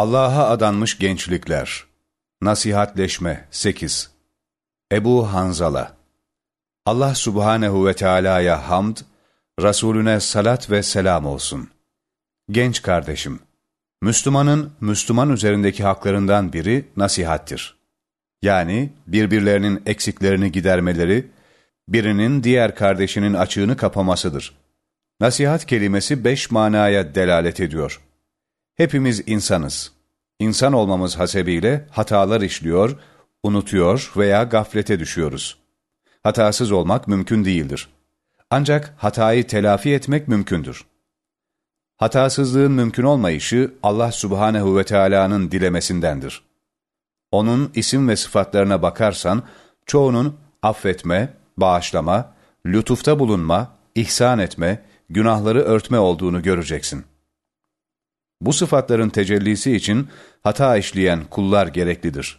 Allah'a adanmış gençlikler. Nasihatleşme 8. Ebu Hanzala Allah Subhanehu ve Teala'ya hamd, Resulüne salat ve selam olsun. Genç kardeşim, Müslümanın Müslüman üzerindeki haklarından biri nasihattir. Yani birbirlerinin eksiklerini gidermeleri, birinin diğer kardeşinin açığını kapamasıdır. Nasihat kelimesi beş manaya delalet ediyor. Hepimiz insanız. İnsan olmamız hasebiyle hatalar işliyor, unutuyor veya gaflete düşüyoruz. Hatasız olmak mümkün değildir. Ancak hatayı telafi etmek mümkündür. Hatasızlığın mümkün olmayışı Allah Subhanehu ve Teala'nın dilemesindendir. Onun isim ve sıfatlarına bakarsan, çoğunun affetme, bağışlama, lütufta bulunma, ihsan etme, günahları örtme olduğunu göreceksin. Bu sıfatların tecellisi için hata işleyen kullar gereklidir.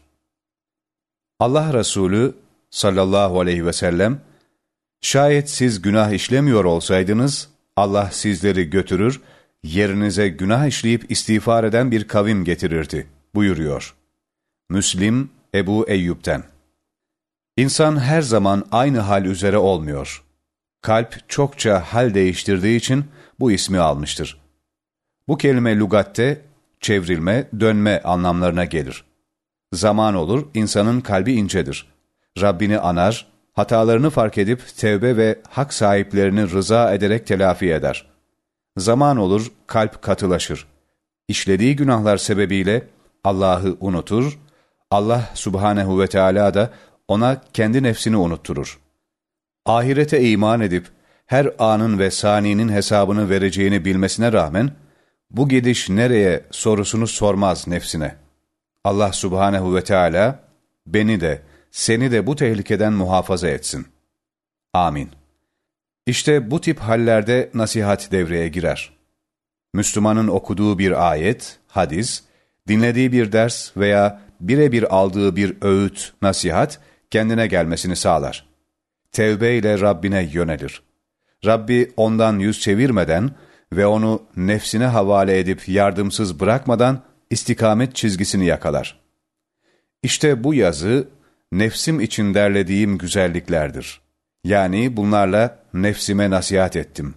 Allah Resulü sallallahu aleyhi ve sellem, şayet siz günah işlemiyor olsaydınız, Allah sizleri götürür, yerinize günah işleyip istiğfar eden bir kavim getirirdi, buyuruyor. Müslim, Ebu Eyyub'den. İnsan her zaman aynı hal üzere olmuyor. Kalp çokça hal değiştirdiği için bu ismi almıştır. Bu kelime lugatte çevrilme, dönme anlamlarına gelir. Zaman olur, insanın kalbi incedir. Rabbini anar, hatalarını fark edip tevbe ve hak sahiplerini rıza ederek telafi eder. Zaman olur, kalp katılaşır. İşlediği günahlar sebebiyle Allah'ı unutur, Allah subhanehu ve Teala da ona kendi nefsini unutturur. Ahirete iman edip her anın ve saninin hesabını vereceğini bilmesine rağmen, bu gidiş nereye sorusunu sormaz nefsine. Allah subhanehu ve Teala beni de, seni de bu tehlikeden muhafaza etsin. Amin. İşte bu tip hallerde nasihat devreye girer. Müslümanın okuduğu bir ayet, hadis, dinlediği bir ders veya birebir aldığı bir öğüt, nasihat, kendine gelmesini sağlar. Tevbe ile Rabbine yönelir. Rabbi ondan yüz çevirmeden ve onu nefsine havale edip yardımsız bırakmadan istikamet çizgisini yakalar. İşte bu yazı, nefsim için derlediğim güzelliklerdir. Yani bunlarla nefsime nasihat ettim.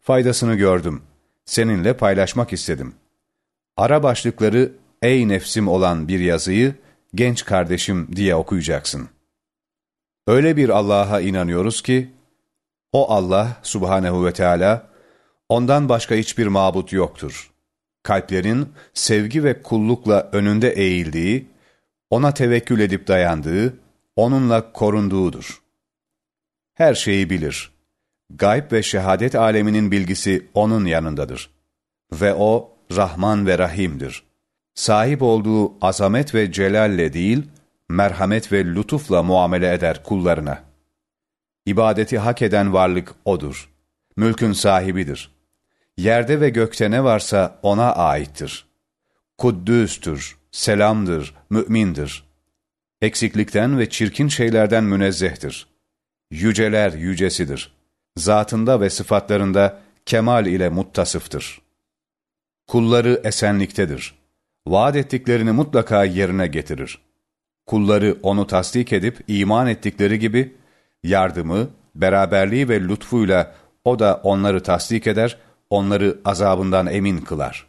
Faydasını gördüm. Seninle paylaşmak istedim. Ara başlıkları ''Ey nefsim'' olan bir yazıyı genç kardeşim diye okuyacaksın. Öyle bir Allah'a inanıyoruz ki, o Allah subhanehu ve Teala ondan başka hiçbir mabut yoktur. Kalplerin sevgi ve kullukla önünde eğildiği, ona tevekkül edip dayandığı, onunla korunduğudur. Her şeyi bilir. Gayb ve şehadet aleminin bilgisi onun yanındadır. Ve o, Rahman ve Rahim'dir. Sahip olduğu azamet ve celalle değil, merhamet ve lütufla muamele eder kullarına. İbadeti hak eden varlık O'dur. Mülkün sahibidir. Yerde ve gökte ne varsa O'na aittir. Kuddüstür, selamdır, mü'mindir. Eksiklikten ve çirkin şeylerden münezzehtir. Yüceler yücesidir. Zatında ve sıfatlarında kemal ile muttasıftır. Kulları esenliktedir. Vaat ettiklerini mutlaka yerine getirir. Kulları onu tasdik edip iman ettikleri gibi, yardımı, beraberliği ve lütfuyla o da onları tasdik eder, onları azabından emin kılar.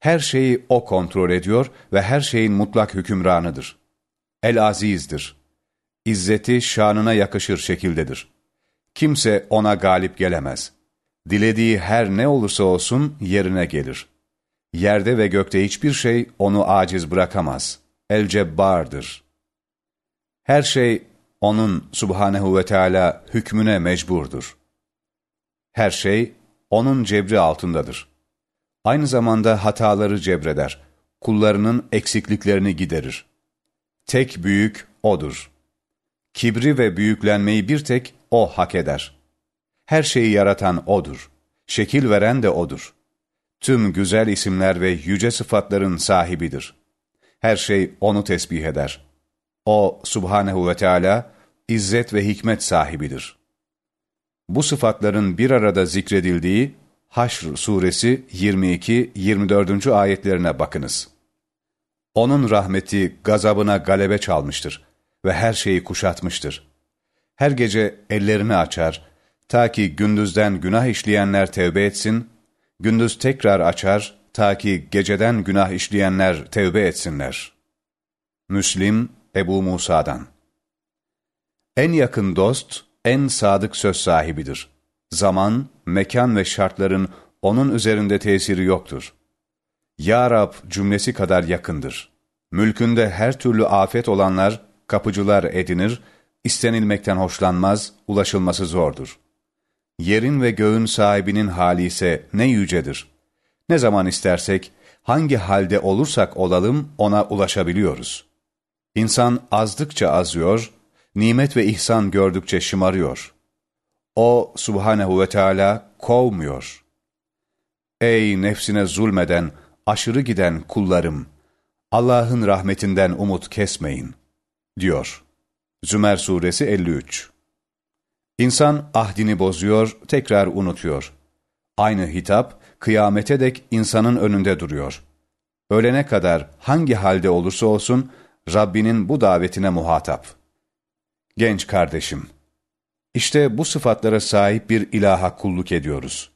Her şeyi O kontrol ediyor ve her şeyin mutlak hükümranıdır. El-Aziz'dir. İzzeti şanına yakışır şekildedir. Kimse ona galip gelemez. Dilediği her ne olursa olsun yerine gelir. Yerde ve gökte hiçbir şey onu aciz bırakamaz. El-Cebbar'dır. Her şey onun subhanehu ve Teala hükmüne mecburdur. Her şey onun cebri altındadır. Aynı zamanda hataları cebreder, kullarının eksikliklerini giderir. Tek büyük O'dur. Kibri ve büyüklenmeyi bir tek O hak eder. Her şeyi yaratan O'dur. Şekil veren de O'dur. Tüm güzel isimler ve yüce sıfatların sahibidir. Her şey O'nu tesbih eder. O, Subhanehu ve Teala, izzet ve hikmet sahibidir. Bu sıfatların bir arada zikredildiği Haşr suresi 22-24. ayetlerine bakınız. Onun rahmeti gazabına galebe çalmıştır ve her şeyi kuşatmıştır. Her gece ellerini açar, ta ki gündüzden günah işleyenler tevbe etsin, gündüz tekrar açar, ta ki geceden günah işleyenler tevbe etsinler. Müslim, Ebu Musa'dan En yakın dost, en sadık söz sahibidir. Zaman, mekan ve şartların onun üzerinde tesiri yoktur. Ya Rab cümlesi kadar yakındır. Mülkünde her türlü afet olanlar, kapıcılar edinir, istenilmekten hoşlanmaz, ulaşılması zordur. Yerin ve göğün sahibinin hali ise ne yücedir. Ne zaman istersek, hangi halde olursak olalım ona ulaşabiliyoruz. İnsan azdıkça azıyor, nimet ve ihsan gördükçe şımarıyor. O subhanehu ve Teala kovmuyor. Ey nefsine zulmeden, aşırı giden kullarım! Allah'ın rahmetinden umut kesmeyin, diyor. Zümer Suresi 53 İnsan ahdini bozuyor, tekrar unutuyor. Aynı hitap, kıyamete dek insanın önünde duruyor. Ölene kadar hangi halde olursa olsun, Rabbinin bu davetine muhatap. Genç kardeşim, işte bu sıfatlara sahip bir ilaha kulluk ediyoruz.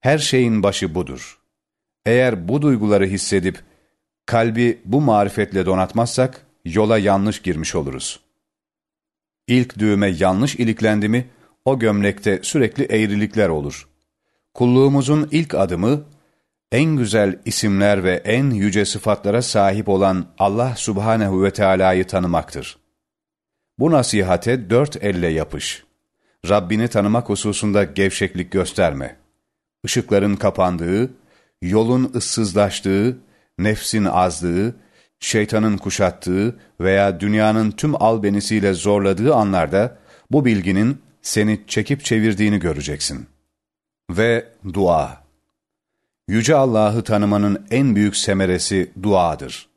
Her şeyin başı budur. Eğer bu duyguları hissedip, kalbi bu marifetle donatmazsak, yola yanlış girmiş oluruz. İlk düğme yanlış iliklendi mi, o gömlekte sürekli eğrilikler olur. Kulluğumuzun ilk adımı, en güzel isimler ve en yüce sıfatlara sahip olan Allah subhanehu ve Teala'yı tanımaktır. Bu nasihate dört elle yapış. Rabbini tanımak hususunda gevşeklik gösterme. Işıkların kapandığı, yolun ıssızlaştığı, nefsin azlığı, şeytanın kuşattığı veya dünyanın tüm albenisiyle zorladığı anlarda bu bilginin seni çekip çevirdiğini göreceksin. Ve dua. Yüce Allah'ı tanımanın en büyük semeresi duadır.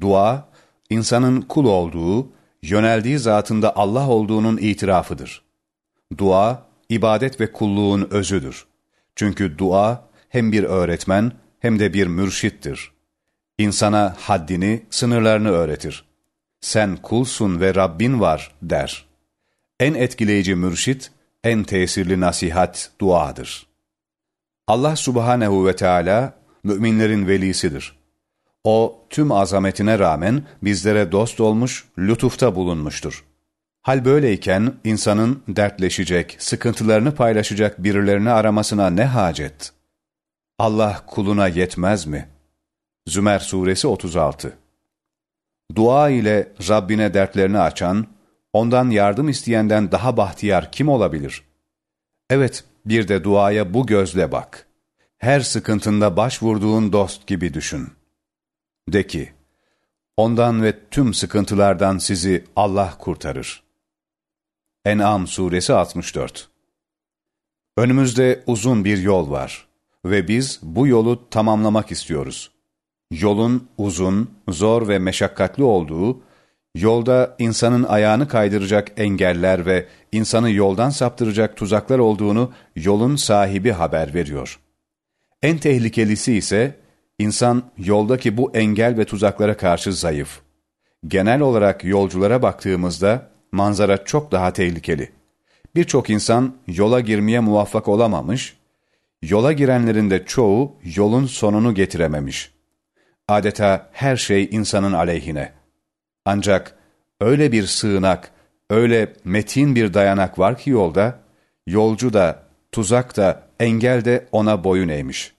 Dua, insanın kul olduğu, yöneldiği zatında Allah olduğunun itirafıdır. Dua, ibadet ve kulluğun özüdür. Çünkü dua hem bir öğretmen hem de bir mürşittir. İnsana haddini, sınırlarını öğretir. Sen kulsun ve Rabbin var der. En etkileyici mürşit, en tesirli nasihat duadır. Allah subhanehu ve Teala müminlerin velisidir. O tüm azametine rağmen bizlere dost olmuş, lütufta bulunmuştur. Hal böyleyken insanın dertleşecek, sıkıntılarını paylaşacak birilerini aramasına ne hacet? Allah kuluna yetmez mi? Zümer Suresi 36 Dua ile Rabbine dertlerini açan, ondan yardım isteyenden daha bahtiyar kim olabilir? Evet, bir de duaya bu gözle bak. Her sıkıntında başvurduğun dost gibi düşün. De ki, ondan ve tüm sıkıntılardan sizi Allah kurtarır. En'am suresi 64 Önümüzde uzun bir yol var ve biz bu yolu tamamlamak istiyoruz. Yolun uzun, zor ve meşakkatli olduğu, yolda insanın ayağını kaydıracak engeller ve insanı yoldan saptıracak tuzaklar olduğunu yolun sahibi haber veriyor. En tehlikelisi ise insan yoldaki bu engel ve tuzaklara karşı zayıf. Genel olarak yolculara baktığımızda manzara çok daha tehlikeli. Birçok insan yola girmeye muvaffak olamamış, yola girenlerin de çoğu yolun sonunu getirememiş. Adeta her şey insanın aleyhine. Ancak öyle bir sığınak, öyle metin bir dayanak var ki yolda, yolcu da, tuzak da, engel de ona boyun eğmiş.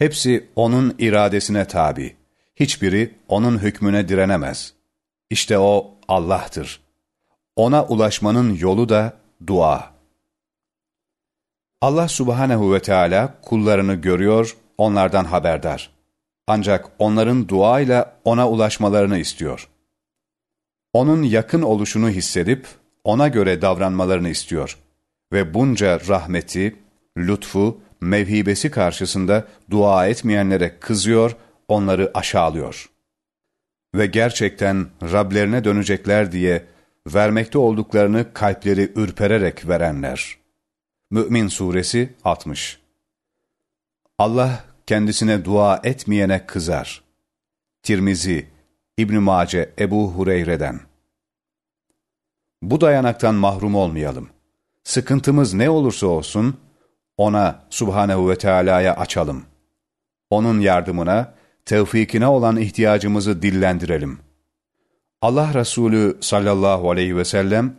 Hepsi onun iradesine tabi. Hiçbiri onun hükmüne direnemez. İşte o Allah'tır. Ona ulaşmanın yolu da dua. Allah subhanehu ve Teala kullarını görüyor, onlardan haberdar. Ancak onların duayla ona ulaşmalarını istiyor. Onun yakın oluşunu hissedip ona göre davranmalarını istiyor. Ve bunca rahmeti, lütfu, mevhibesi karşısında dua etmeyenlere kızıyor, onları aşağılıyor. Ve gerçekten Rablerine dönecekler diye vermekte olduklarını kalpleri ürpererek verenler. Mü'min Suresi 60 Allah kendisine dua etmeyene kızar. Tirmizi, İbn Mace, Ebu Hureyre'den. Bu dayanaktan mahrum olmayalım. Sıkıntımız ne olursa olsun, ona Subhanehu ve Teala'ya açalım. Onun yardımına, tevfikine olan ihtiyacımızı dillendirelim. Allah Resulü sallallahu aleyhi ve sellem,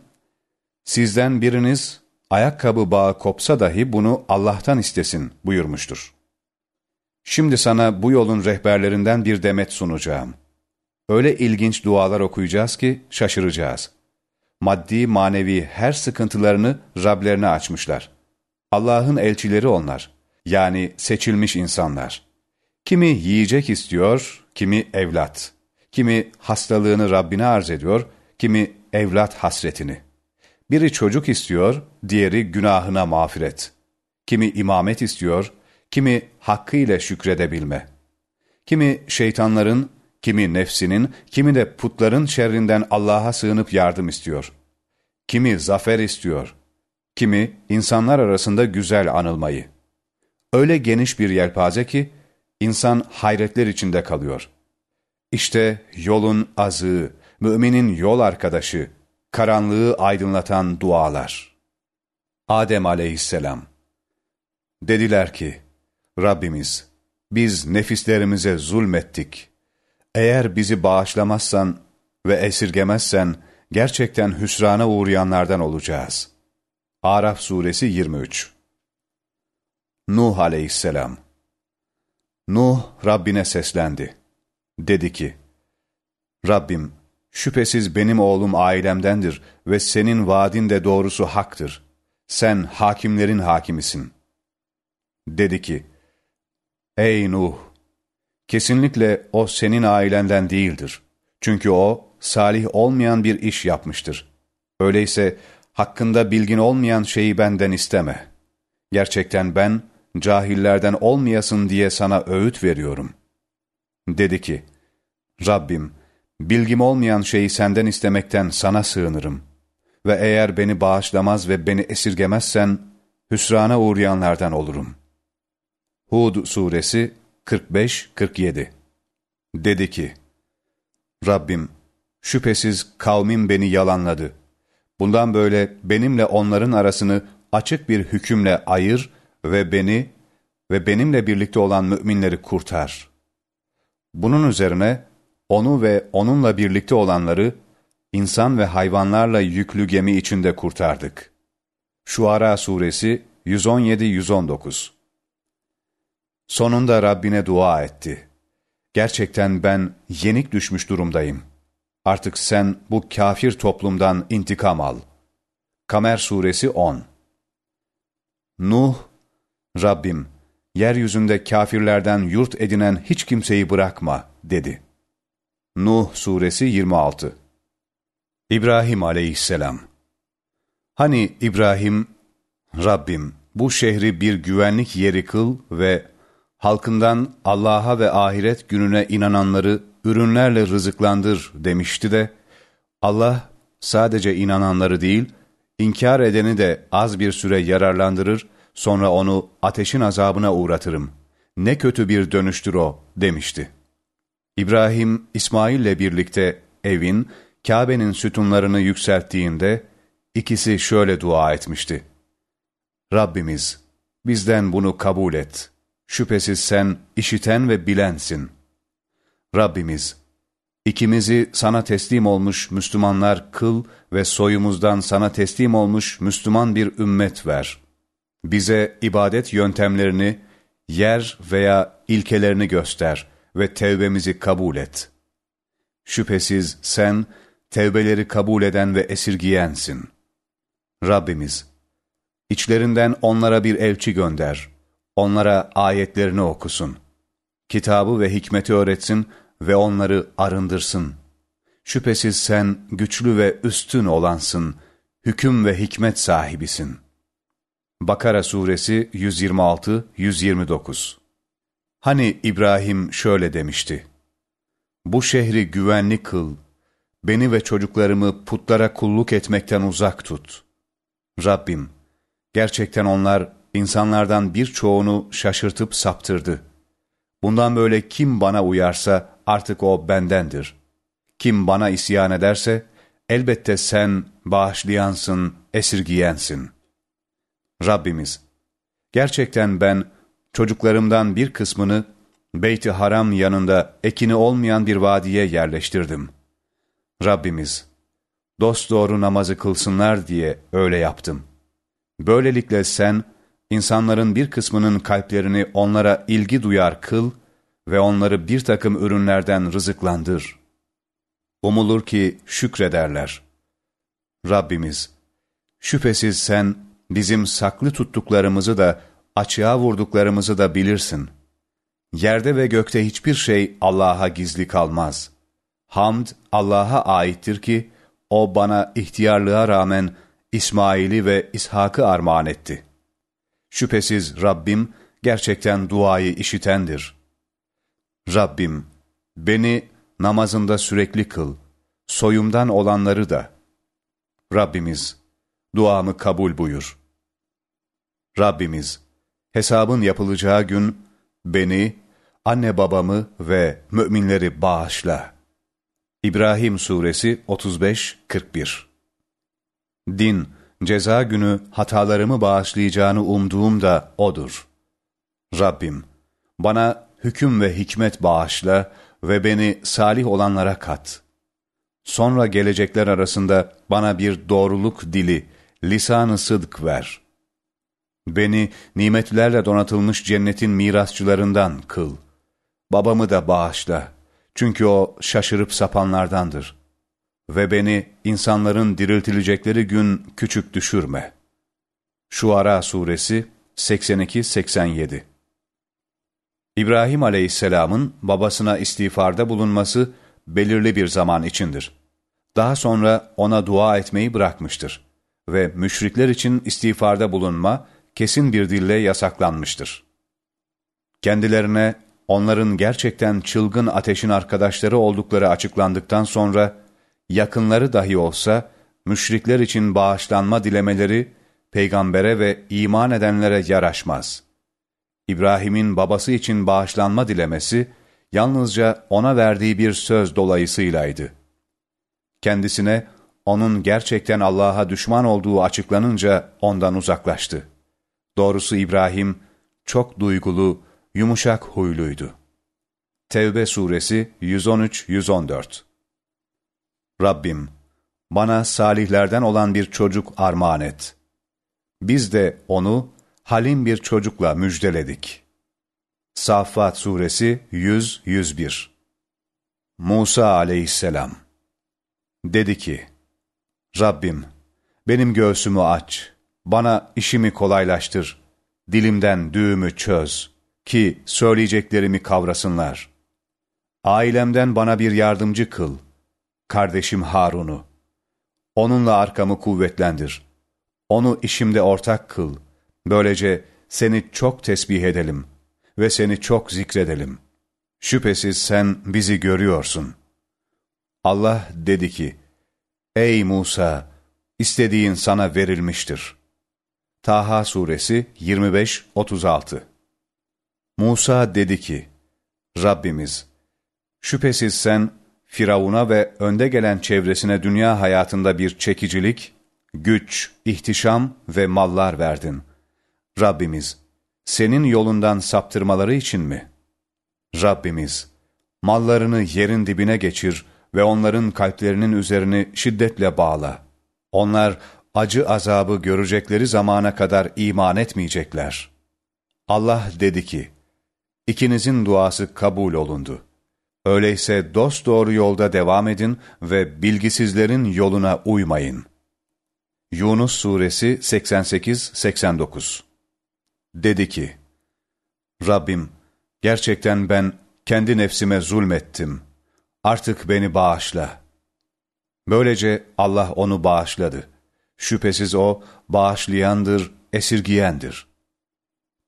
sizden biriniz ayakkabı bağı kopsa dahi bunu Allah'tan istesin buyurmuştur. Şimdi sana bu yolun rehberlerinden bir demet sunacağım. Öyle ilginç dualar okuyacağız ki şaşıracağız. Maddi manevi her sıkıntılarını Rablerine açmışlar. Allah'ın elçileri onlar. Yani seçilmiş insanlar. Kimi yiyecek istiyor, kimi evlat. Kimi hastalığını Rabbine arz ediyor, kimi evlat hasretini. Biri çocuk istiyor, diğeri günahına mağfiret. Kimi imamet istiyor, kimi hakkıyla şükredebilme. Kimi şeytanların, kimi nefsinin, kimi de putların şerrinden Allah'a sığınıp yardım istiyor. Kimi zafer istiyor, kimi insanlar arasında güzel anılmayı. Öyle geniş bir yelpaze ki, insan hayretler içinde kalıyor. İşte yolun azığı, müminin yol arkadaşı, karanlığı aydınlatan dualar. Adem aleyhisselam Dediler ki, Rabbimiz, biz nefislerimize zulmettik. Eğer bizi bağışlamazsan ve esirgemezsen, gerçekten hüsrana uğrayanlardan olacağız. Araf suresi 23 Nuh aleyhisselam Nuh Rabbine seslendi. Dedi ki, Rabbim, şüphesiz benim oğlum ailemdendir ve senin vaadin de doğrusu haktır. Sen hakimlerin hakimisin. Dedi ki, Ey Nuh! Kesinlikle o senin ailenden değildir. Çünkü o, salih olmayan bir iş yapmıştır. Öyleyse, hakkında bilgin olmayan şeyi benden isteme. Gerçekten ben, cahillerden olmayasın diye sana öğüt veriyorum. Dedi ki, Rabbim, bilgim olmayan şeyi senden istemekten sana sığınırım. Ve eğer beni bağışlamaz ve beni esirgemezsen, hüsrana uğrayanlardan olurum. Hud suresi 45-47 Dedi ki, Rabbim, şüphesiz kavmim beni yalanladı. Bundan böyle benimle onların arasını açık bir hükümle ayır ve beni ve benimle birlikte olan müminleri kurtar. Bunun üzerine onu ve onunla birlikte olanları insan ve hayvanlarla yüklü gemi içinde kurtardık. Şuara suresi 117-119 Sonunda Rabbine dua etti. Gerçekten ben yenik düşmüş durumdayım. Artık sen bu kafir toplumdan intikam al. Kamer suresi 10 Nuh, Rabbim, yeryüzünde kafirlerden yurt edinen hiç kimseyi bırakma, dedi. Nuh suresi 26 İbrahim aleyhisselam Hani İbrahim, Rabbim bu şehri bir güvenlik yeri kıl ve halkından Allah'a ve ahiret gününe inananları ürünlerle rızıklandır demişti de, Allah sadece inananları değil, inkar edeni de az bir süre yararlandırır, sonra onu ateşin azabına uğratırım. Ne kötü bir dönüştür o demişti. İbrahim, İsmail'le birlikte evin, Kabe'nin sütunlarını yükselttiğinde, ikisi şöyle dua etmişti. Rabbimiz, bizden bunu kabul et. Şüphesiz sen işiten ve bilensin. Rabbimiz, ikimizi sana teslim olmuş Müslümanlar kıl ve soyumuzdan sana teslim olmuş Müslüman bir ümmet ver. Bize ibadet yöntemlerini, yer veya ilkelerini göster ve tevbemizi kabul et. Şüphesiz sen, tevbeleri kabul eden ve esirgiyensin. Rabbimiz, içlerinden onlara bir elçi gönder, onlara ayetlerini okusun, kitabı ve hikmeti öğretsin ve onları arındırsın. Şüphesiz sen güçlü ve üstün olansın, hüküm ve hikmet sahibisin. Bakara Suresi 126-129 Hani İbrahim şöyle demişti, Bu şehri güvenli kıl, beni ve çocuklarımı putlara kulluk etmekten uzak tut. Rabbim, gerçekten onlar insanlardan birçoğunu şaşırtıp saptırdı. Bundan böyle kim bana uyarsa artık o bendendir. Kim bana isyan ederse, elbette sen bağışlayansın, esirgiyensin. Rabbimiz, gerçekten ben çocuklarımdan bir kısmını Beyt-i Haram yanında ekini olmayan bir vadiye yerleştirdim. Rabbimiz, dosdoğru namazı kılsınlar diye öyle yaptım. Böylelikle sen, insanların bir kısmının kalplerini onlara ilgi duyar kıl ve onları bir takım ürünlerden rızıklandır. Umulur ki şükrederler. Rabbimiz, şüphesiz sen bizim saklı tuttuklarımızı da açığa vurduklarımızı da bilirsin. Yerde ve gökte hiçbir şey Allah'a gizli kalmaz. Hamd Allah'a aittir ki, O bana ihtiyarlığa rağmen İsmail'i ve İshak'ı armağan etti. Şüphesiz Rabbim gerçekten duayı işitendir. Rabbim, beni namazında sürekli kıl, soyumdan olanları da. Rabbimiz, duamı kabul buyur. Rabbimiz, hesabın yapılacağı gün beni, anne babamı ve müminleri bağışla. İbrahim Suresi 35-41 Din, ceza günü hatalarımı bağışlayacağını umduğum da O'dur. Rabbim, bana hüküm ve hikmet bağışla ve beni salih olanlara kat. Sonra gelecekler arasında bana bir doğruluk dili, lisanı sıdk ver. Beni nimetlerle donatılmış cennetin mirasçılarından kıl. Babamı da bağışla. Çünkü o şaşırıp sapanlardandır. Ve beni insanların diriltilecekleri gün küçük düşürme. Şuara Suresi 82-87 İbrahim Aleyhisselam'ın babasına istiğfarda bulunması belirli bir zaman içindir. Daha sonra ona dua etmeyi bırakmıştır ve müşrikler için istiğfarda bulunma kesin bir dille yasaklanmıştır. Kendilerine onların gerçekten çılgın ateşin arkadaşları oldukları açıklandıktan sonra yakınları dahi olsa müşrikler için bağışlanma dilemeleri peygambere ve iman edenlere yaraşmaz. İbrahim'in babası için bağışlanma dilemesi yalnızca ona verdiği bir söz dolayısıylaydı. Kendisine onun gerçekten Allah'a düşman olduğu açıklanınca ondan uzaklaştı. Doğrusu İbrahim çok duygulu, yumuşak huyluydu. Tevbe suresi 113-114 Rabbim, bana salihlerden olan bir çocuk armağan et. Biz de onu halim bir çocukla müjdeledik. Saffat suresi 100-101 Musa aleyhisselam Dedi ki, Rabbim, benim göğsümü aç, bana işimi kolaylaştır, dilimden düğümü çöz ki söyleyeceklerimi kavrasınlar. Ailemden bana bir yardımcı kıl, kardeşim Harun'u. Onunla arkamı kuvvetlendir. Onu işimde ortak kıl. Böylece seni çok tesbih edelim ve seni çok zikredelim. Şüphesiz sen bizi görüyorsun. Allah dedi ki, Ey Musa! istediğin sana verilmiştir. Taha Suresi 25-36 Musa dedi ki, Rabbimiz, şüphesiz sen Firavun'a ve önde gelen çevresine dünya hayatında bir çekicilik, güç, ihtişam ve mallar verdin. Rabbimiz, senin yolundan saptırmaları için mi? Rabbimiz, mallarını yerin dibine geçir ve onların kalplerinin üzerini şiddetle bağla. Onlar acı azabı görecekleri zamana kadar iman etmeyecekler. Allah dedi ki, İkinizin duası kabul olundu. Öyleyse dosdoğru yolda devam edin ve bilgisizlerin yoluna uymayın. Yunus Suresi 88-89 Dedi ki, Rabbim, gerçekten ben kendi nefsime zulmettim. Artık beni bağışla. Böylece Allah onu bağışladı. Şüphesiz o bağışlayandır, esirgiyendir.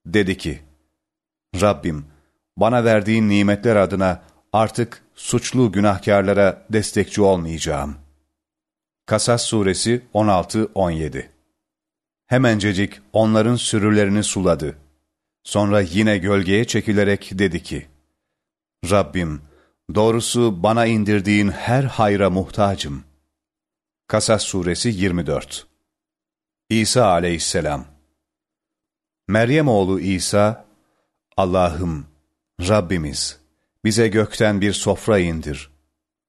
Dedi ki, Rabbim, bana verdiğin nimetler adına artık suçlu günahkarlara destekçi olmayacağım. Kasas Suresi 16-17 Hemencecik onların sürülerini suladı. Sonra yine gölgeye çekilerek dedi ki, Rabbim, Doğrusu bana indirdiğin her hayra muhtacım. Kasas suresi 24 İsa aleyhisselam Meryem oğlu İsa, Allah'ım, Rabbimiz, bize gökten bir sofra indir.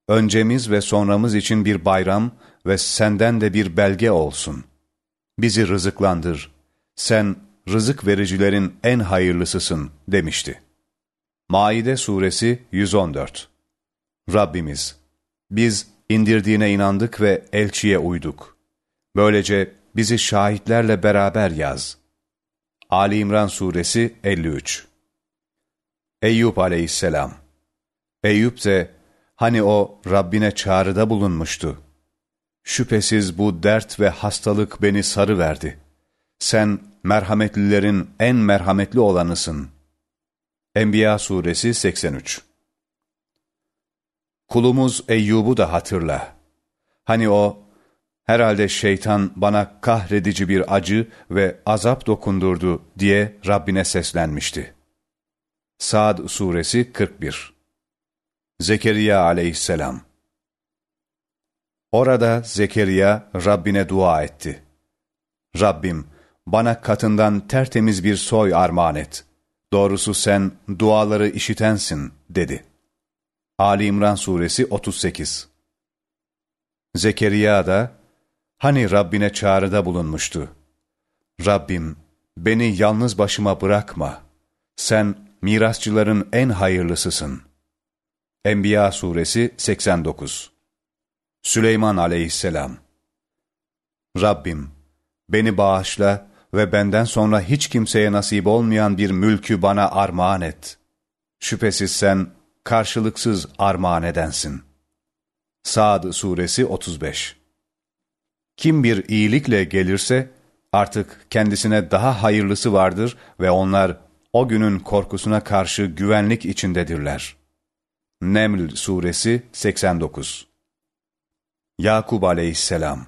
Öncemiz ve sonramız için bir bayram ve senden de bir belge olsun. Bizi rızıklandır. Sen rızık vericilerin en hayırlısısın demişti. Maide suresi 114 Rabbimiz, biz indirdiğine inandık ve elçiye uyduk. Böylece bizi şahitlerle beraber yaz. Ali İmran suresi 53 Eyüp aleyhisselam Eyüp de hani o Rabbine çağrıda bulunmuştu. Şüphesiz bu dert ve hastalık beni sarı verdi. Sen merhametlilerin en merhametli olanısın. Enbiya suresi 83 Kulumuz Eyyub'u da hatırla. Hani o, herhalde şeytan bana kahredici bir acı ve azap dokundurdu diye Rabbine seslenmişti. Sad suresi 41 Zekeriya aleyhisselam Orada Zekeriya Rabbine dua etti. Rabbim, bana katından tertemiz bir soy armağan et. Doğrusu sen duaları işitensin, dedi. Ali İmran Suresi 38 Zekeriya da, hani Rabbine çağrıda bulunmuştu. Rabbim, beni yalnız başıma bırakma. Sen mirasçıların en hayırlısısın. Enbiya Suresi 89 Süleyman Aleyhisselam Rabbim, beni bağışla ve benden sonra hiç kimseye nasip olmayan bir mülkü bana armağan et. Şüphesiz sen karşılıksız armağan edensin. Sa'd Suresi 35 Kim bir iyilikle gelirse, artık kendisine daha hayırlısı vardır ve onlar o günün korkusuna karşı güvenlik içindedirler. Neml Suresi 89 Yakub aleyhisselam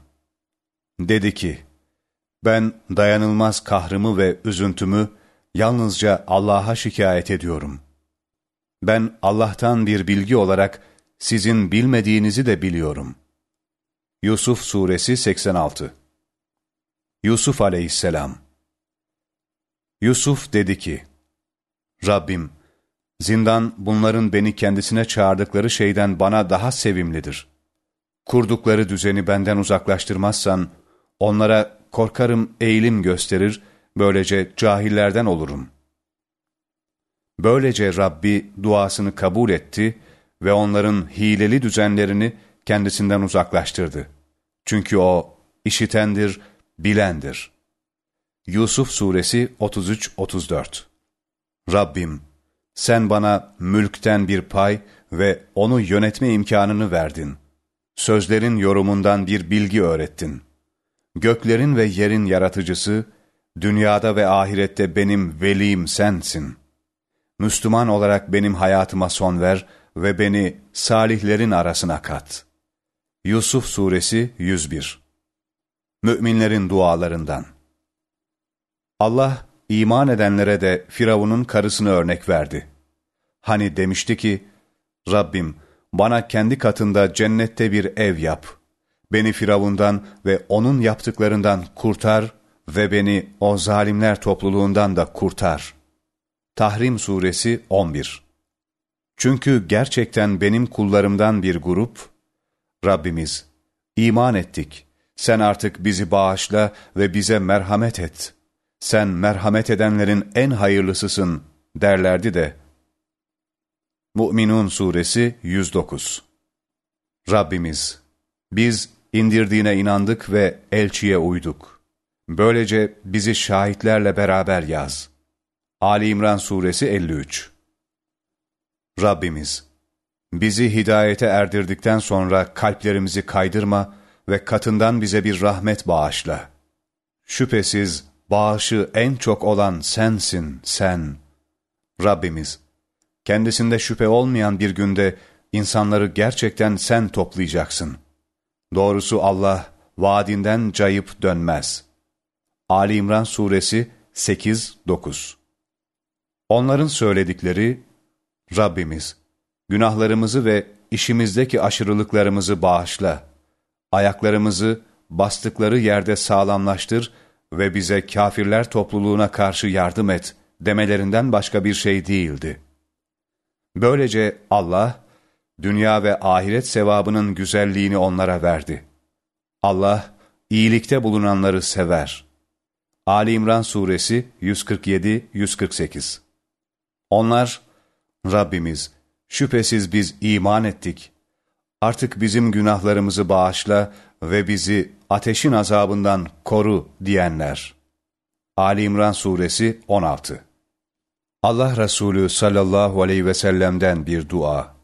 dedi ki, ben dayanılmaz kahrımı ve üzüntümü yalnızca Allah'a şikayet ediyorum. Ben Allah'tan bir bilgi olarak sizin bilmediğinizi de biliyorum. Yusuf Suresi 86 Yusuf aleyhisselam Yusuf dedi ki, Rabbim, zindan bunların beni kendisine çağırdıkları şeyden bana daha sevimlidir. Kurdukları düzeni benden uzaklaştırmazsan, onlara korkarım eğilim gösterir, böylece cahillerden olurum. Böylece Rabbi duasını kabul etti ve onların hileli düzenlerini kendisinden uzaklaştırdı. Çünkü O işitendir, bilendir. Yusuf Suresi 33-34 Rabbim, sen bana mülkten bir pay ve onu yönetme imkanını verdin. Sözlerin yorumundan bir bilgi öğrettin. Göklerin ve yerin yaratıcısı, dünyada ve ahirette benim velim sensin. Müslüman olarak benim hayatıma son ver ve beni salihlerin arasına kat. Yusuf Suresi 101 Müminlerin dualarından Allah, iman edenlere de Firavun'un karısını örnek verdi. Hani demişti ki, Rabbim, bana kendi katında cennette bir ev yap. Beni Firavundan ve onun yaptıklarından kurtar ve beni o zalimler topluluğundan da kurtar. Tahrim Suresi 11 Çünkü gerçekten benim kullarımdan bir grup, Rabbimiz, iman ettik, sen artık bizi bağışla ve bize merhamet et. Sen merhamet edenlerin en hayırlısısın derlerdi de, Mu'minun Suresi 109 Rabbimiz, biz indirdiğine inandık ve elçiye uyduk. Böylece bizi şahitlerle beraber yaz. Ali İmran Suresi 53 Rabbimiz, bizi hidayete erdirdikten sonra kalplerimizi kaydırma ve katından bize bir rahmet bağışla. Şüphesiz bağışı en çok olan sensin, sen. Rabbimiz, kendisinde şüphe olmayan bir günde insanları gerçekten sen toplayacaksın. Doğrusu Allah vaadinden cayıp dönmez. Ali İmran Suresi 8-9 Onların söyledikleri, Rabbimiz, günahlarımızı ve işimizdeki aşırılıklarımızı bağışla. Ayaklarımızı bastıkları yerde sağlamlaştır ve bize kafirler topluluğuna karşı yardım et demelerinden başka bir şey değildi. Böylece Allah, dünya ve ahiret sevabının güzelliğini onlara verdi. Allah, iyilikte bulunanları sever. Ali İmran Suresi 147-148 Onlar, Rabbimiz, şüphesiz biz iman ettik. Artık bizim günahlarımızı bağışla ve bizi ateşin azabından koru diyenler. Ali İmran Suresi 16 Allah Resulü sallallahu aleyhi ve sellem'den bir dua.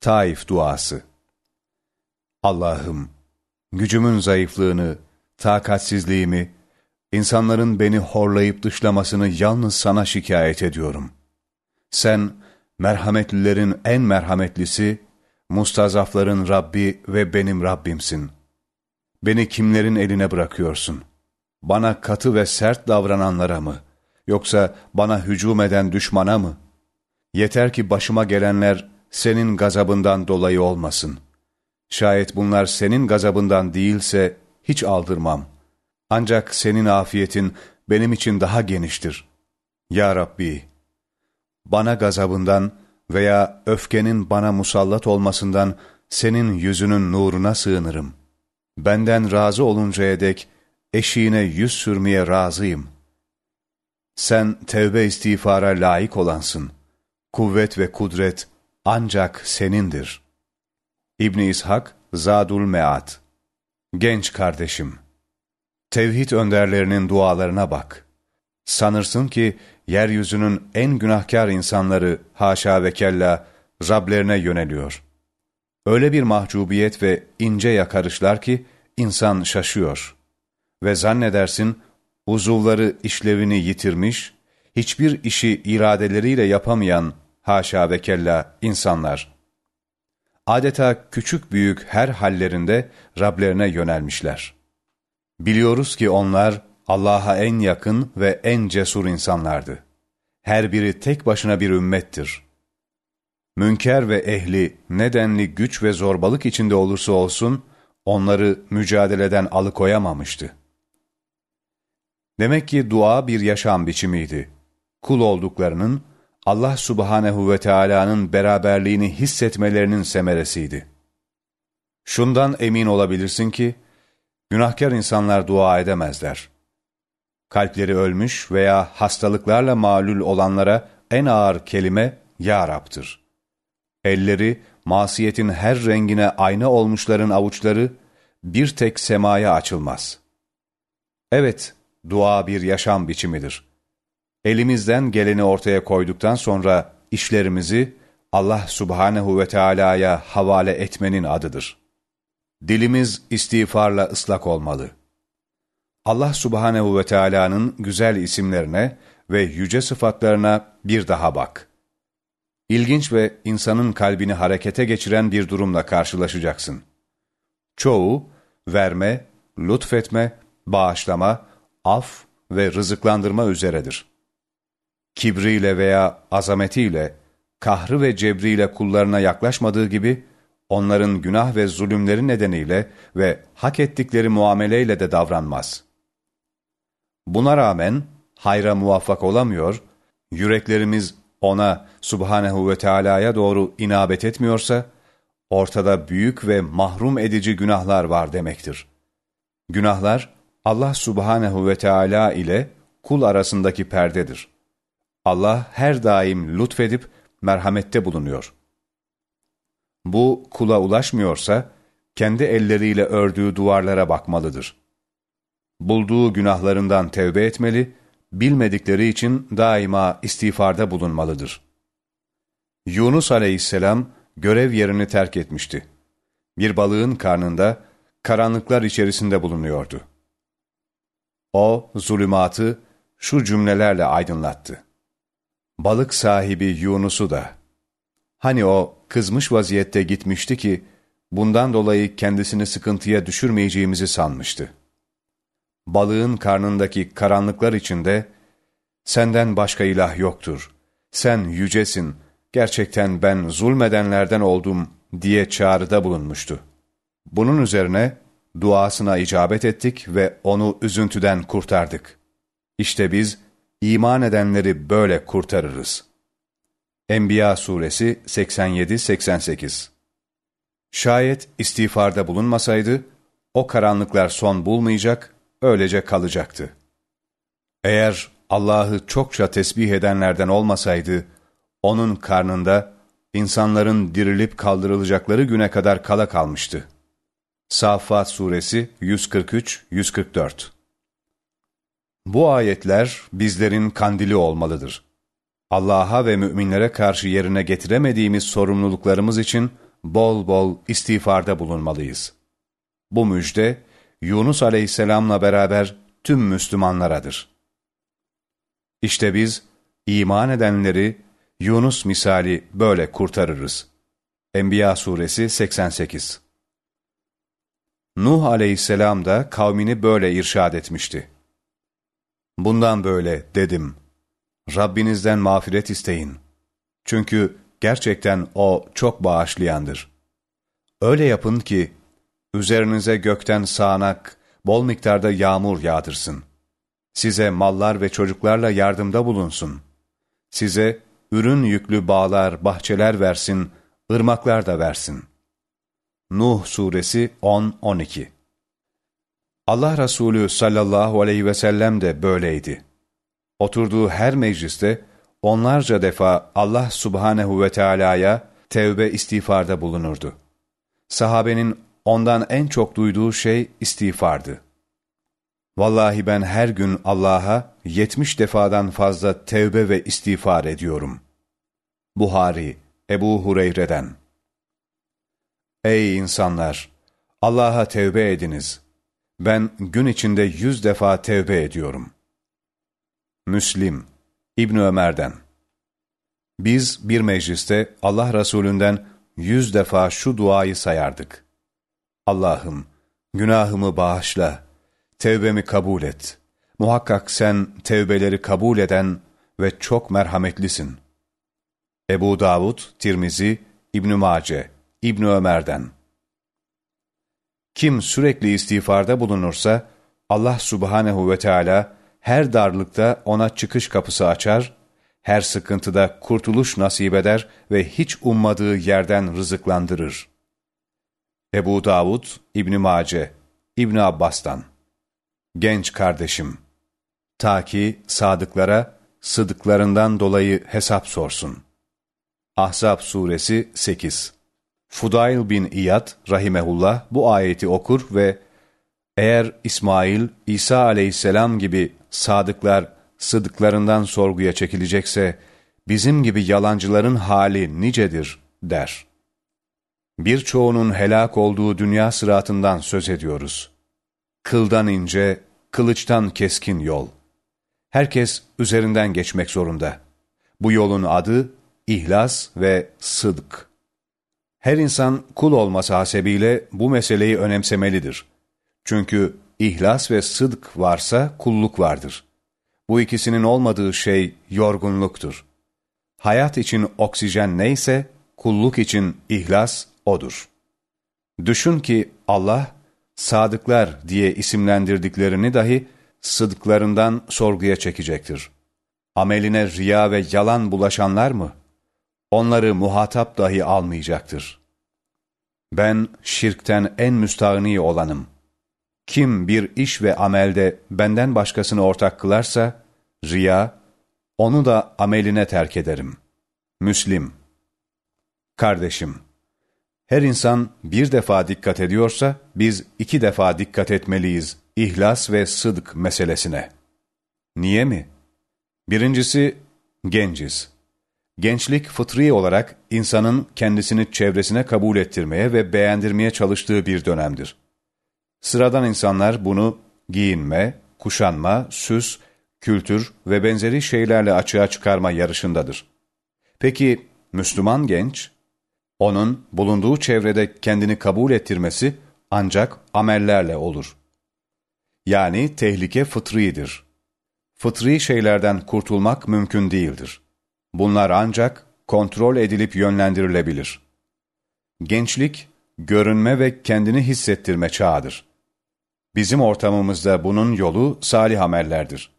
Taif duası. Allah'ım, gücümün zayıflığını, takatsizliğimi, insanların beni horlayıp dışlamasını yalnız sana şikayet ediyorum. Sen, merhametlilerin en merhametlisi, mustazafların Rabbi ve benim Rabbimsin. Beni kimlerin eline bırakıyorsun? Bana katı ve sert davrananlara mı? Yoksa bana hücum eden düşmana mı? Yeter ki başıma gelenler senin gazabından dolayı olmasın. Şayet bunlar senin gazabından değilse hiç aldırmam. Ancak senin afiyetin benim için daha geniştir. Ya Rabbi, bana gazabından veya öfkenin bana musallat olmasından senin yüzünün nuruna sığınırım. Benden razı oluncaya dek eşiğine yüz sürmeye razıyım. Sen tevbe istiğfara layık olansın. Kuvvet ve kudret ancak senindir. İbni İshak, Zadul Mead Genç kardeşim, tevhid önderlerinin dualarına bak. Sanırsın ki yeryüzünün en günahkar insanları haşa ve kella Rablerine yöneliyor. Öyle bir mahcubiyet ve ince yakarışlar ki insan şaşıyor. Ve zannedersin uzuvları işlevini yitirmiş, hiçbir işi iradeleriyle yapamayan haşa ve kella insanlar. Adeta küçük büyük her hallerinde Rablerine yönelmişler. Biliyoruz ki onlar Allah'a en yakın ve en cesur insanlardı. Her biri tek başına bir ümmettir. Münker ve ehli nedenli güç ve zorbalık içinde olursa olsun, onları mücadeleden alıkoyamamıştı. Demek ki dua bir yaşam biçimiydi. Kul olduklarının, Allah subhanehu ve Teala'nın beraberliğini hissetmelerinin semeresiydi. Şundan emin olabilirsin ki, günahkar insanlar dua edemezler. Kalpleri ölmüş veya hastalıklarla malul olanlara en ağır kelime Ya Rab'tır. Elleri, masiyetin her rengine ayna olmuşların avuçları, bir tek semaya açılmaz. Evet, dua bir yaşam biçimidir. Elimizden geleni ortaya koyduktan sonra işlerimizi Allah subhanehu ve Teala'ya havale etmenin adıdır. Dilimiz istiğfarla ıslak olmalı. Allah subhanehu ve Teala'nın güzel isimlerine ve yüce sıfatlarına bir daha bak. İlginç ve insanın kalbini harekete geçiren bir durumla karşılaşacaksın. Çoğu, verme, lütfetme, bağışlama, af ve rızıklandırma üzeredir. Kibriyle veya azametiyle, kahrı ve cebriyle kullarına yaklaşmadığı gibi, onların günah ve zulümleri nedeniyle ve hak ettikleri muameleyle de davranmaz. Buna rağmen hayra muvaffak olamıyor, yüreklerimiz ona subhanehu ve Teala'ya doğru inabet etmiyorsa, ortada büyük ve mahrum edici günahlar var demektir. Günahlar, Allah subhanehu ve Teala ile kul arasındaki perdedir. Allah her daim lütfedip merhamette bulunuyor. Bu kula ulaşmıyorsa, kendi elleriyle ördüğü duvarlara bakmalıdır. Bulduğu günahlarından tevbe etmeli, bilmedikleri için daima istiğfarda bulunmalıdır. Yunus aleyhisselam görev yerini terk etmişti. Bir balığın karnında karanlıklar içerisinde bulunuyordu. O zulümatı şu cümlelerle aydınlattı. Balık sahibi Yunus'u da, hani o kızmış vaziyette gitmişti ki, bundan dolayı kendisini sıkıntıya düşürmeyeceğimizi sanmıştı. Balığın karnındaki karanlıklar içinde, senden başka ilah yoktur, sen yücesin, gerçekten ben zulmedenlerden oldum diye çağrıda bulunmuştu. Bunun üzerine duasına icabet ettik ve onu üzüntüden kurtardık. İşte biz iman edenleri böyle kurtarırız. Enbiya suresi 87-88 Şayet istiğfarda bulunmasaydı, o karanlıklar son bulmayacak, öylece kalacaktı. Eğer Allah'ı çokça tesbih edenlerden olmasaydı, onun karnında insanların dirilip kaldırılacakları güne kadar kala kalmıştı. Safat Suresi 143-144 Bu ayetler bizlerin kandili olmalıdır. Allah'a ve müminlere karşı yerine getiremediğimiz sorumluluklarımız için bol bol istiğfarda bulunmalıyız. Bu müjde, Yunus aleyhisselamla beraber tüm Müslümanlaradır. İşte biz, iman edenleri Yunus misali böyle kurtarırız. Enbiya suresi 88 Nuh aleyhisselam da kavmini böyle irşad etmişti. Bundan böyle dedim, Rabbinizden mağfiret isteyin. Çünkü gerçekten O çok bağışlayandır. Öyle yapın ki, üzerinize gökten sağanak, bol miktarda yağmur yağdırsın. Size mallar ve çocuklarla yardımda bulunsun. Size ürün yüklü bağlar, bahçeler versin, ırmaklar da versin. Nuh Suresi 10-12 Allah Resulü sallallahu aleyhi ve sellem de böyleydi. Oturduğu her mecliste onlarca defa Allah subhanehu ve Teala'ya tevbe istiğfarda bulunurdu. Sahabenin ondan en çok duyduğu şey istiğfardı. Vallahi ben her gün Allah'a yetmiş defadan fazla tevbe ve istiğfar ediyorum. Buhari, Ebu Hureyre'den Ey insanlar! Allah'a tevbe ediniz. Ben gün içinde yüz defa tevbe ediyorum. Müslim, İbn Ömer'den Biz bir mecliste Allah Resulünden yüz defa şu duayı sayardık. Allah'ım, günahımı bağışla, tevbemi kabul et. Muhakkak sen tevbeleri kabul eden ve çok merhametlisin. Ebu Davud, Tirmizi, İbn Mace, İbn Ömer'den. Kim sürekli istiğfarda bulunursa Allah Subhanehu ve Teala her darlıkta ona çıkış kapısı açar, her sıkıntıda kurtuluş nasip eder ve hiç ummadığı yerden rızıklandırır. Ebu Davud, İbn Mace, İbn Abbas'tan. Genç kardeşim, ta ki sadıklara sıdıklarından dolayı hesap sorsun. Ahzab suresi 8 Fudail bin İyad rahimehullah bu ayeti okur ve eğer İsmail, İsa aleyhisselam gibi sadıklar sıdıklarından sorguya çekilecekse bizim gibi yalancıların hali nicedir der. Birçoğunun helak olduğu dünya sıratından söz ediyoruz. Kıldan ince, kılıçtan keskin yol. Herkes üzerinden geçmek zorunda. Bu yolun adı ihlas ve sıdk. Her insan kul olması hasebiyle bu meseleyi önemsemelidir. Çünkü ihlas ve sıdk varsa kulluk vardır. Bu ikisinin olmadığı şey yorgunluktur. Hayat için oksijen neyse, kulluk için ihlas odur. Düşün ki Allah, sadıklar diye isimlendirdiklerini dahi sıdklarından sorguya çekecektir. Ameline riya ve yalan bulaşanlar mı? Onları muhatap dahi almayacaktır. Ben şirkten en müstahni olanım. Kim bir iş ve amelde benden başkasını ortak kılarsa, riya, onu da ameline terk ederim. Müslim Kardeşim, her insan bir defa dikkat ediyorsa, biz iki defa dikkat etmeliyiz ihlas ve sıdk meselesine. Niye mi? Birincisi, genciz. Gençlik fıtri olarak insanın kendisini çevresine kabul ettirmeye ve beğendirmeye çalıştığı bir dönemdir. Sıradan insanlar bunu giyinme, kuşanma, süs, kültür ve benzeri şeylerle açığa çıkarma yarışındadır. Peki Müslüman genç, onun bulunduğu çevrede kendini kabul ettirmesi ancak amellerle olur. Yani tehlike fıtridir. Fıtri şeylerden kurtulmak mümkün değildir. Bunlar ancak kontrol edilip yönlendirilebilir. Gençlik, görünme ve kendini hissettirme çağıdır. Bizim ortamımızda bunun yolu salih amellerdir.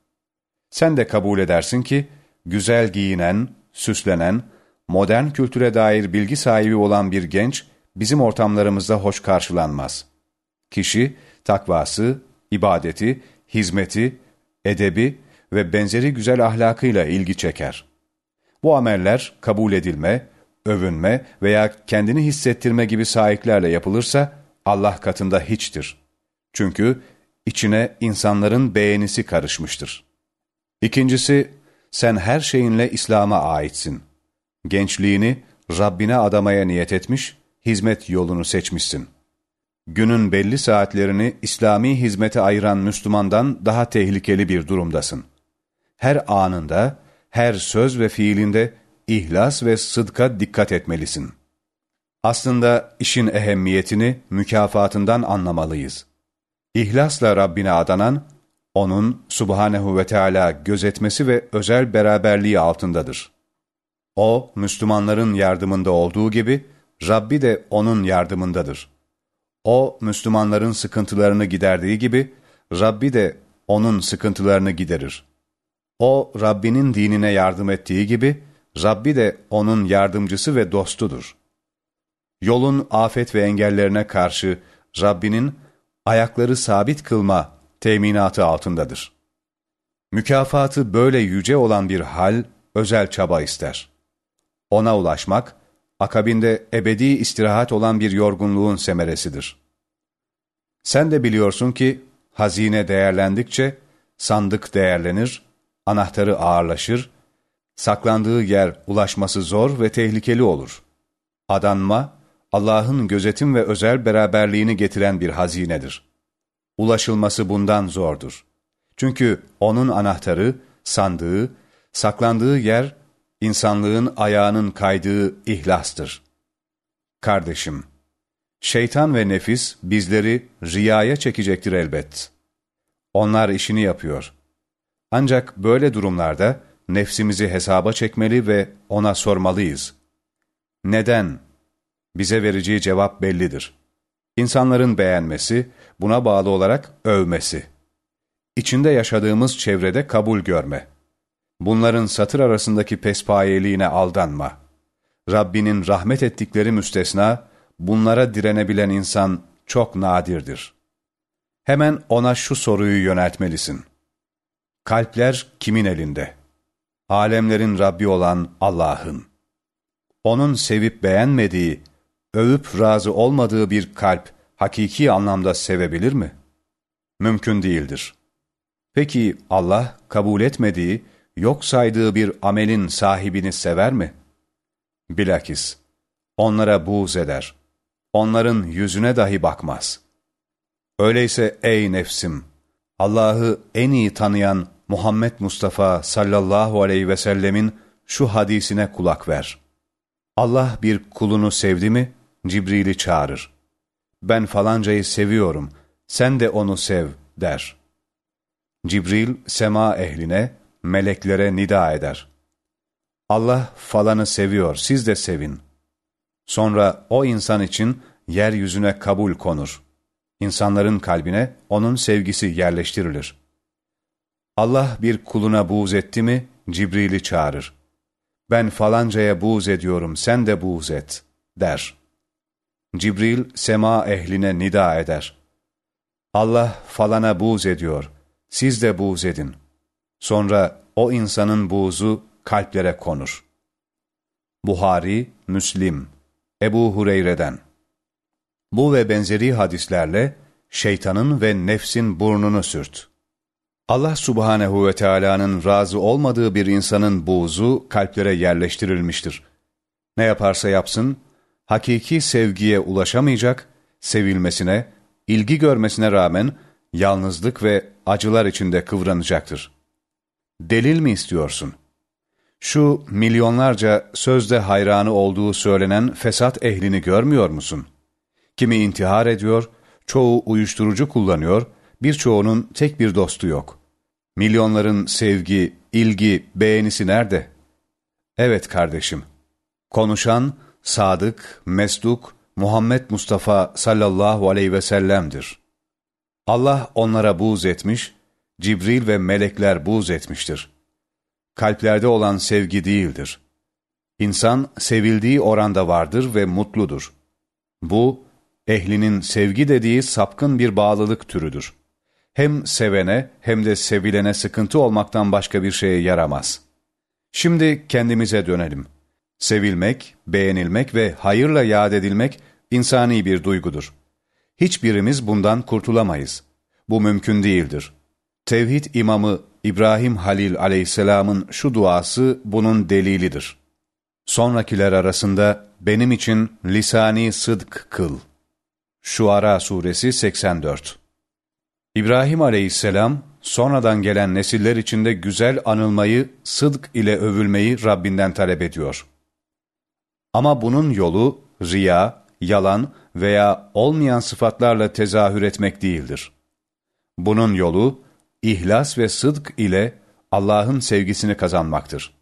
Sen de kabul edersin ki, güzel giyinen, süslenen, modern kültüre dair bilgi sahibi olan bir genç, bizim ortamlarımızda hoş karşılanmaz. Kişi, takvası, ibadeti, hizmeti, edebi ve benzeri güzel ahlakıyla ilgi çeker. Bu ameller kabul edilme, övünme veya kendini hissettirme gibi sahiplerle yapılırsa Allah katında hiçtir. Çünkü içine insanların beğenisi karışmıştır. İkincisi, sen her şeyinle İslam'a aitsin. Gençliğini Rabbine adamaya niyet etmiş, hizmet yolunu seçmişsin. Günün belli saatlerini İslami hizmete ayıran Müslümandan daha tehlikeli bir durumdasın. Her anında, her söz ve fiilinde ihlas ve sıdka dikkat etmelisin. Aslında işin ehemmiyetini mükafatından anlamalıyız. İhlasla Rabbine adanan, O'nun subhanehu ve Teala gözetmesi ve özel beraberliği altındadır. O, Müslümanların yardımında olduğu gibi, Rabbi de O'nun yardımındadır. O, Müslümanların sıkıntılarını giderdiği gibi, Rabbi de O'nun sıkıntılarını giderir. O, Rabbinin dinine yardım ettiği gibi, Rabbi de O'nun yardımcısı ve dostudur. Yolun afet ve engellerine karşı Rabbinin ayakları sabit kılma teminatı altındadır. Mükafatı böyle yüce olan bir hal, özel çaba ister. Ona ulaşmak, akabinde ebedi istirahat olan bir yorgunluğun semeresidir. Sen de biliyorsun ki, hazine değerlendikçe, sandık değerlenir, anahtarı ağırlaşır, saklandığı yer ulaşması zor ve tehlikeli olur. Adanma, Allah'ın gözetim ve özel beraberliğini getiren bir hazinedir. Ulaşılması bundan zordur. Çünkü onun anahtarı, sandığı, saklandığı yer, insanlığın ayağının kaydığı ihlastır. Kardeşim, şeytan ve nefis bizleri riyaya çekecektir elbet. Onlar işini yapıyor. Ancak böyle durumlarda nefsimizi hesaba çekmeli ve ona sormalıyız. Neden? Bize vereceği cevap bellidir. İnsanların beğenmesi, buna bağlı olarak övmesi. İçinde yaşadığımız çevrede kabul görme. Bunların satır arasındaki pespayeliğine aldanma. Rabbinin rahmet ettikleri müstesna, bunlara direnebilen insan çok nadirdir. Hemen ona şu soruyu yöneltmelisin. Kalpler kimin elinde? Alemlerin Rabbi olan Allah'ın. Onun sevip beğenmediği, övüp razı olmadığı bir kalp hakiki anlamda sevebilir mi? Mümkün değildir. Peki Allah kabul etmediği, yok saydığı bir amelin sahibini sever mi? Bilakis, onlara buğz eder. Onların yüzüne dahi bakmaz. Öyleyse ey nefsim, Allah'ı en iyi tanıyan Muhammed Mustafa sallallahu aleyhi ve sellemin şu hadisine kulak ver. Allah bir kulunu sevdi mi, Cibril'i çağırır. Ben falancayı seviyorum, sen de onu sev, der. Cibril, sema ehline, meleklere nida eder. Allah falanı seviyor, siz de sevin. Sonra o insan için yeryüzüne kabul konur. İnsanların kalbine onun sevgisi yerleştirilir. Allah bir kuluna buğz etti mi, Cibril'i çağırır. Ben falancaya buğz ediyorum, sen de buğz et, der. Cibril, sema ehline nida eder. Allah falana buğz ediyor, siz de buğz edin. Sonra o insanın buğzu kalplere konur. Buhari, Müslim, Ebu Hureyre'den Bu ve benzeri hadislerle şeytanın ve nefsin burnunu sürt. Allah subhanehu ve Teala'nın razı olmadığı bir insanın buğzu kalplere yerleştirilmiştir. Ne yaparsa yapsın, hakiki sevgiye ulaşamayacak, sevilmesine, ilgi görmesine rağmen yalnızlık ve acılar içinde kıvranacaktır. Delil mi istiyorsun? Şu milyonlarca sözde hayranı olduğu söylenen fesat ehlini görmüyor musun? Kimi intihar ediyor, çoğu uyuşturucu kullanıyor, birçoğunun tek bir dostu yok. Milyonların sevgi, ilgi, beğenisi nerede? Evet kardeşim, Konuşan, sadık, mesduk, Muhammed Mustafa sallallahu aleyhi ve sellem'dir. Allah onlara buğz etmiş, Cibril ve melekler buğz etmiştir. Kalplerde olan sevgi değildir. İnsan sevildiği oranda vardır ve mutludur. Bu, ehlinin sevgi dediği sapkın bir bağlılık türüdür. Hem sevene hem de sevilene sıkıntı olmaktan başka bir şeye yaramaz. Şimdi kendimize dönelim. Sevilmek, beğenilmek ve hayırla yad edilmek insani bir duygudur. Hiçbirimiz bundan kurtulamayız. Bu mümkün değildir. Tevhid imamı İbrahim Halil aleyhisselamın şu duası bunun delilidir. Sonrakiler arasında benim için lisani sıdk kıl. Şuara suresi 84 İbrahim aleyhisselam, sonradan gelen nesiller içinde güzel anılmayı, sıdk ile övülmeyi Rabbinden talep ediyor. Ama bunun yolu, riya, yalan veya olmayan sıfatlarla tezahür etmek değildir. Bunun yolu, ihlas ve sıdk ile Allah'ın sevgisini kazanmaktır.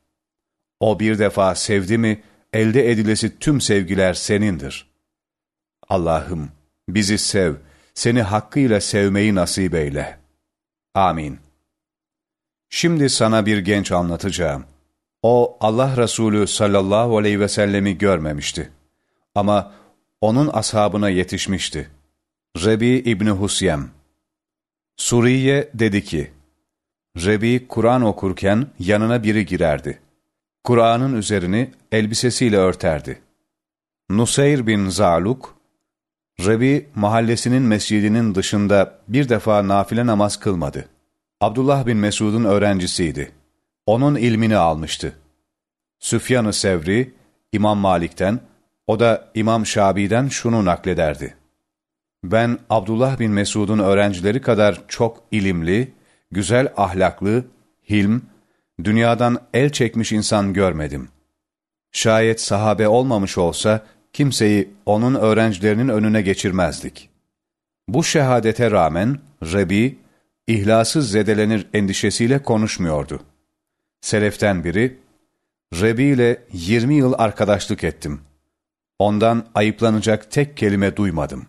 O bir defa sevdi mi, elde edilesi tüm sevgiler senindir. Allah'ım, bizi sev, seni hakkıyla sevmeyi nasip eyle. Amin. Şimdi sana bir genç anlatacağım. O Allah Resulü sallallahu aleyhi ve sellemi görmemişti. Ama onun ashabına yetişmişti. Rebi İbni Husyem Suriye dedi ki, Rebi Kur'an okurken yanına biri girerdi. Kur'an'ın üzerini elbisesiyle örterdi. Nuseyr bin Zaluk, Rebi mahallesinin mescidinin dışında bir defa nafile namaz kılmadı. Abdullah bin Mesud'un öğrencisiydi. Onun ilmini almıştı. Süfyan-ı Sevri, İmam Malik'ten, o da İmam Şabi'den şunu naklederdi. Ben Abdullah bin Mesud'un öğrencileri kadar çok ilimli, güzel ahlaklı, hilm, dünyadan el çekmiş insan görmedim. Şayet sahabe olmamış olsa, kimseyi onun öğrencilerinin önüne geçirmezdik. Bu şehadete rağmen Rebi, ihlasız zedelenir endişesiyle konuşmuyordu. Seleften biri, Rebi ile 20 yıl arkadaşlık ettim. Ondan ayıplanacak tek kelime duymadım.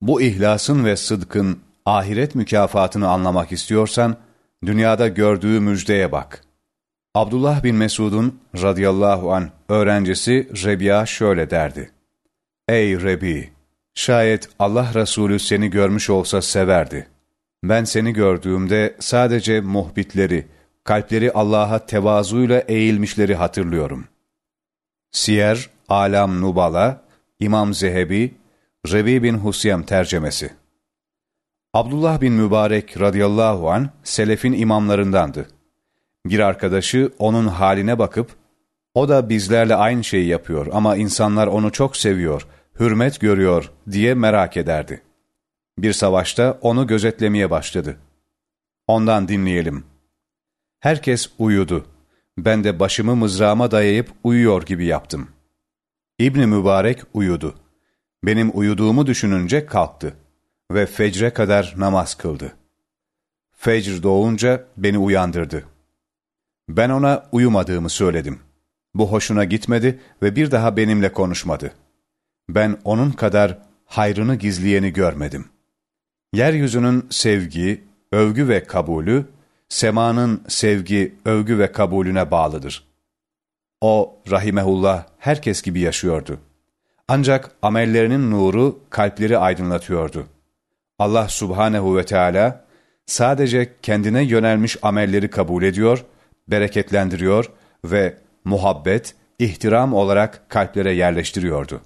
Bu ihlasın ve sıdkın ahiret mükafatını anlamak istiyorsan, dünyada gördüğü müjdeye bak. Abdullah bin Mesud'un radıyallahu an öğrencisi Rebiya şöyle derdi. Ey Rebi! Şayet Allah Resulü seni görmüş olsa severdi. Ben seni gördüğümde sadece muhbitleri, kalpleri Allah'a tevazuyla eğilmişleri hatırlıyorum. Siyer, Alam Nubala, İmam Zehebi, Rebi bin Husyem tercemesi Abdullah bin Mübarek radıyallahu an selefin imamlarındandı. Bir arkadaşı onun haline bakıp, o da bizlerle aynı şeyi yapıyor ama insanlar onu çok seviyor, hürmet görüyor diye merak ederdi. Bir savaşta onu gözetlemeye başladı. Ondan dinleyelim. Herkes uyudu. Ben de başımı mızrağıma dayayıp uyuyor gibi yaptım. İbni Mübarek uyudu. Benim uyuduğumu düşününce kalktı ve fecre kadar namaz kıldı. Fecr doğunca beni uyandırdı. Ben ona uyumadığımı söyledim. Bu hoşuna gitmedi ve bir daha benimle konuşmadı. Ben onun kadar hayrını gizleyeni görmedim. Yeryüzünün sevgi, övgü ve kabulü, semanın sevgi, övgü ve kabulüne bağlıdır. O, rahimehullah, herkes gibi yaşıyordu. Ancak amellerinin nuru kalpleri aydınlatıyordu. Allah subhanehu ve Teala sadece kendine yönelmiş amelleri kabul ediyor, bereketlendiriyor ve muhabbet, ihtiram olarak kalplere yerleştiriyordu.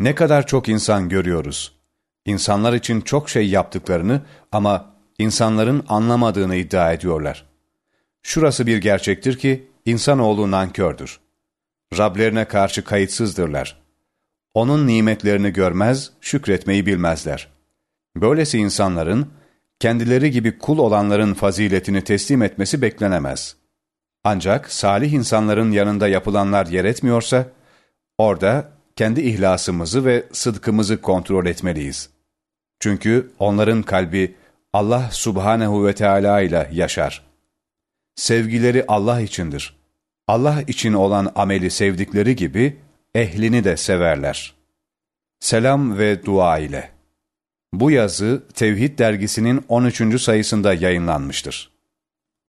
Ne kadar çok insan görüyoruz. İnsanlar için çok şey yaptıklarını ama insanların anlamadığını iddia ediyorlar. Şurası bir gerçektir ki, insanoğlu nankördür. Rablerine karşı kayıtsızdırlar. Onun nimetlerini görmez, şükretmeyi bilmezler. Böylesi insanların, kendileri gibi kul olanların faziletini teslim etmesi beklenemez. Ancak salih insanların yanında yapılanlar yer etmiyorsa, orada kendi ihlasımızı ve sıdkımızı kontrol etmeliyiz. Çünkü onların kalbi Allah subhanehu ve Teala ile yaşar. Sevgileri Allah içindir. Allah için olan ameli sevdikleri gibi ehlini de severler. Selam ve dua ile. Bu yazı Tevhid dergisinin 13. sayısında yayınlanmıştır.